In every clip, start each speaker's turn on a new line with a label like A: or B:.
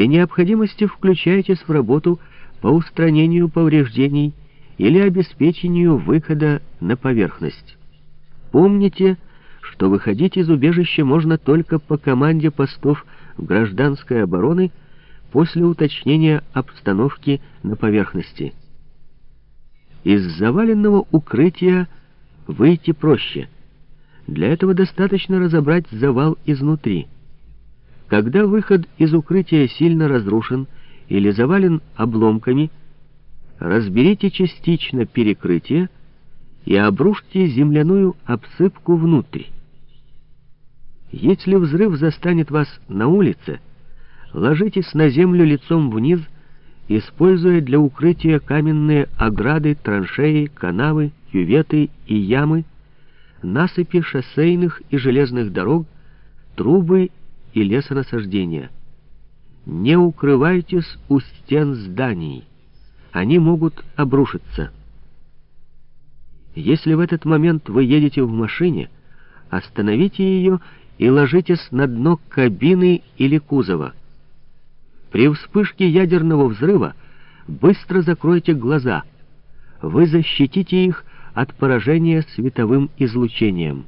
A: При необходимости включайтесь в работу по устранению повреждений или обеспечению выхода на поверхность. Помните, что выходить из убежища можно только по команде постов гражданской обороны после уточнения обстановки на поверхности. Из заваленного укрытия выйти проще. Для этого достаточно разобрать завал изнутри. Когда выход из укрытия сильно разрушен или завален обломками, разберите частично перекрытие и обрушьте земляную обсыпку внутрь. Если взрыв застанет вас на улице, ложитесь на землю лицом вниз, используя для укрытия каменные ограды, траншеи, канавы, кюветы и ямы, насыпи шоссейных и железных дорог, трубы и лесонасаждения. Не укрывайтесь у стен зданий, они могут обрушиться. Если в этот момент вы едете в машине, остановите ее и ложитесь на дно кабины или кузова. При вспышке ядерного взрыва быстро закройте глаза. Вы защитите их от поражения световым излучением.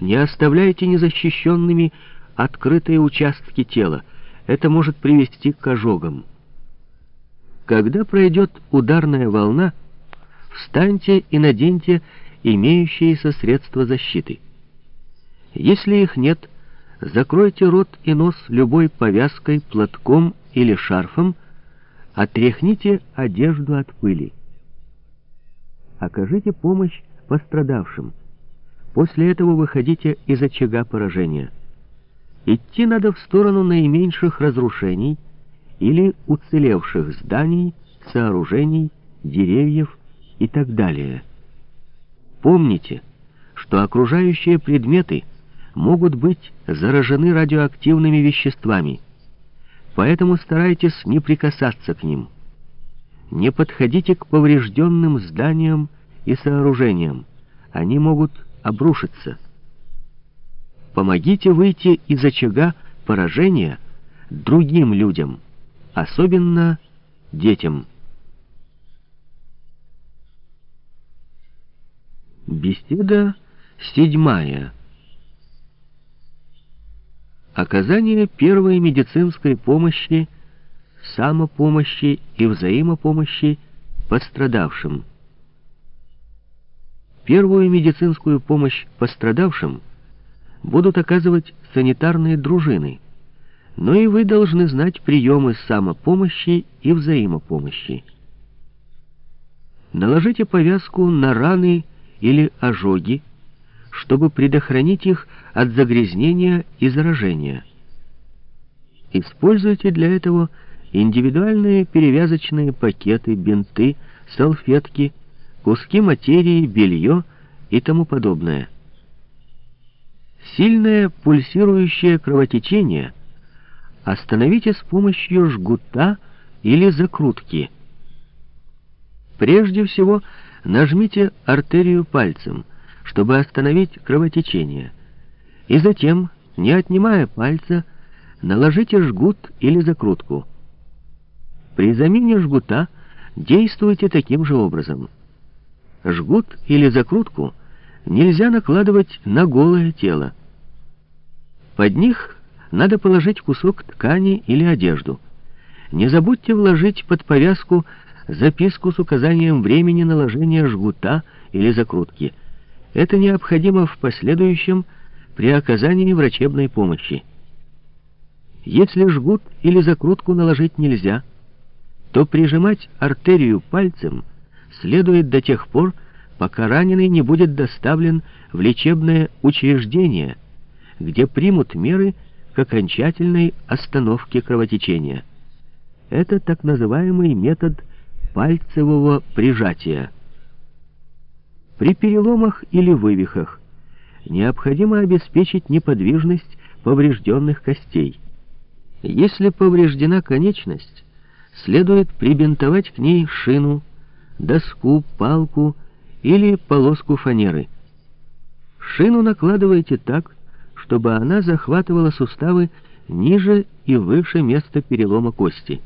A: Не оставляйте незащищенными открытые участки тела. Это может привести к ожогам. Когда пройдет ударная волна, встаньте и наденьте имеющиеся средства защиты. Если их нет, закройте рот и нос любой повязкой, платком или шарфом, отряхните одежду от пыли. Окажите помощь пострадавшим. После этого выходите из очага поражения. Идти надо в сторону наименьших разрушений или уцелевших зданий, сооружений, деревьев и так далее. Помните, что окружающие предметы могут быть заражены радиоактивными веществами, поэтому старайтесь не прикасаться к ним. Не подходите к поврежденным зданиям и сооружениям, они могут обрушиться. Помогите выйти из очага поражения другим людям, особенно детям. Беседа седьмая. Оказание первой медицинской помощи, самопомощи и взаимопомощи пострадавшим. Первую медицинскую помощь пострадавшим будут оказывать санитарные дружины, но и вы должны знать приемы самопомощи и взаимопомощи. Наложите повязку на раны или ожоги, чтобы предохранить их от загрязнения и заражения. Используйте для этого индивидуальные перевязочные пакеты, бинты, салфетки, куски материи, белье и тому подобное. Сильное пульсирующее кровотечение остановите с помощью жгута или закрутки. Прежде всего нажмите артерию пальцем, чтобы остановить кровотечение, и затем, не отнимая пальца, наложите жгут или закрутку. При замене жгута действуйте таким же образом. Жгут или закрутку нельзя накладывать на голое тело. Под них надо положить кусок ткани или одежду. Не забудьте вложить под повязку записку с указанием времени наложения жгута или закрутки. Это необходимо в последующем при оказании врачебной помощи. Если жгут или закрутку наложить нельзя, то прижимать артерию пальцем – следует до тех пор, пока раненый не будет доставлен в лечебное учреждение, где примут меры к окончательной остановке кровотечения. Это так называемый метод пальцевого прижатия. При переломах или вывихах необходимо обеспечить неподвижность поврежденных костей. Если повреждена конечность, следует прибинтовать к ней шину, доску, палку или полоску фанеры. Шину накладывайте так, чтобы она захватывала суставы ниже и выше места перелома кости.